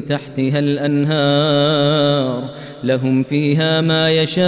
تحتها الأنهار لهم فيها ما يشاءون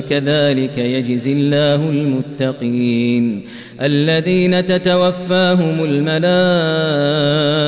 كذلك يجزي الله المتقين الذين تتوفاهم الملائكة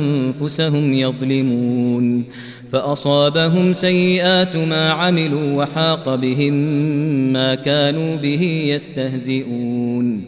أنفسهم يظلمون فأصابهم سيئات ما عملوا وحاق بهم ما كانوا به يستهزئون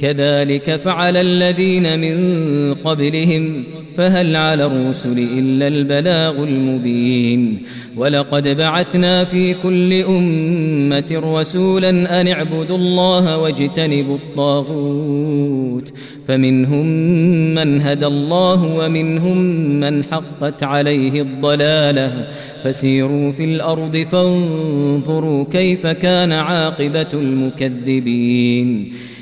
كذلك فعل الذين من قبلهم فهل على الرسل إلا البلاغ المبين. ولقد بعثنا في كل أمة رسولا أن اعبدوا الله واجتنبوا الطاغوت. فمنهم من هدى الله ومنهم من حقت عليه الضلالة. فسيروا في الأرض فانظروا كيف كان عاقبة المكذبين.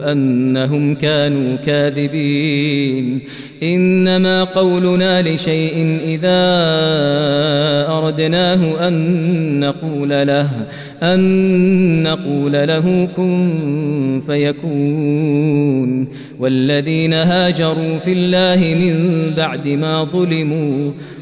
أنهم كانوا كاذبين. إنما قولنا لشيء إذا أردناه أن نقول له أن نقول له كن فيكون. والذين هاجروا في الله من بعد ما ظلموا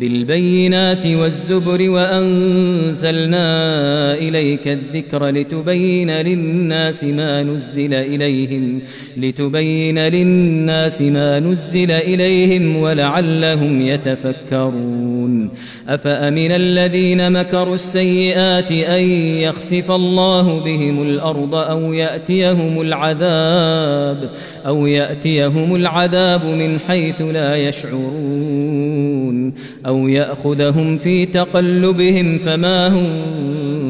بالبينات والزبر وأنزلنا إليك الذكر لتبين للناس ما نزل إليهم لتبين للناس ما نزل إليهم ولعلهم يتفكرون. أفأمن الذين مكروا السيئات أن يخسف الله بهم الأرض أو يأتيهم العذاب أو يأتيهم العذاب من حيث لا يشعرون؟ أو يأخذهم في تقلبهم فما هم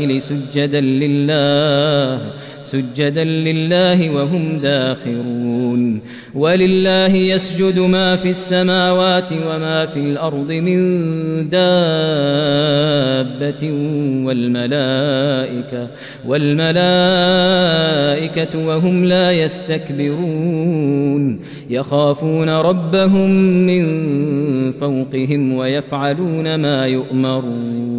السَّائِلِ سُجَّدًا لِلَّهِ سُجَّدًا لِلَّهِ وَهُمْ دَاخِرُونَ. وَلِلَّهِ يَسْجُدُ مَا فِي السَّمَاوَاتِ وَمَا فِي الْأَرْضِ مِنْ دَابَّةٍ وَالْمَلَائِكَةُ وَالْمَلَائِكَةُ وَهُمْ لَا يَسْتَكْبِرُونَ. يَخَافُونَ رَبَّهُمْ مِنْ فَوْقِهِمْ وَيَفْعَلُونَ مَا يُؤْمَرُونَ.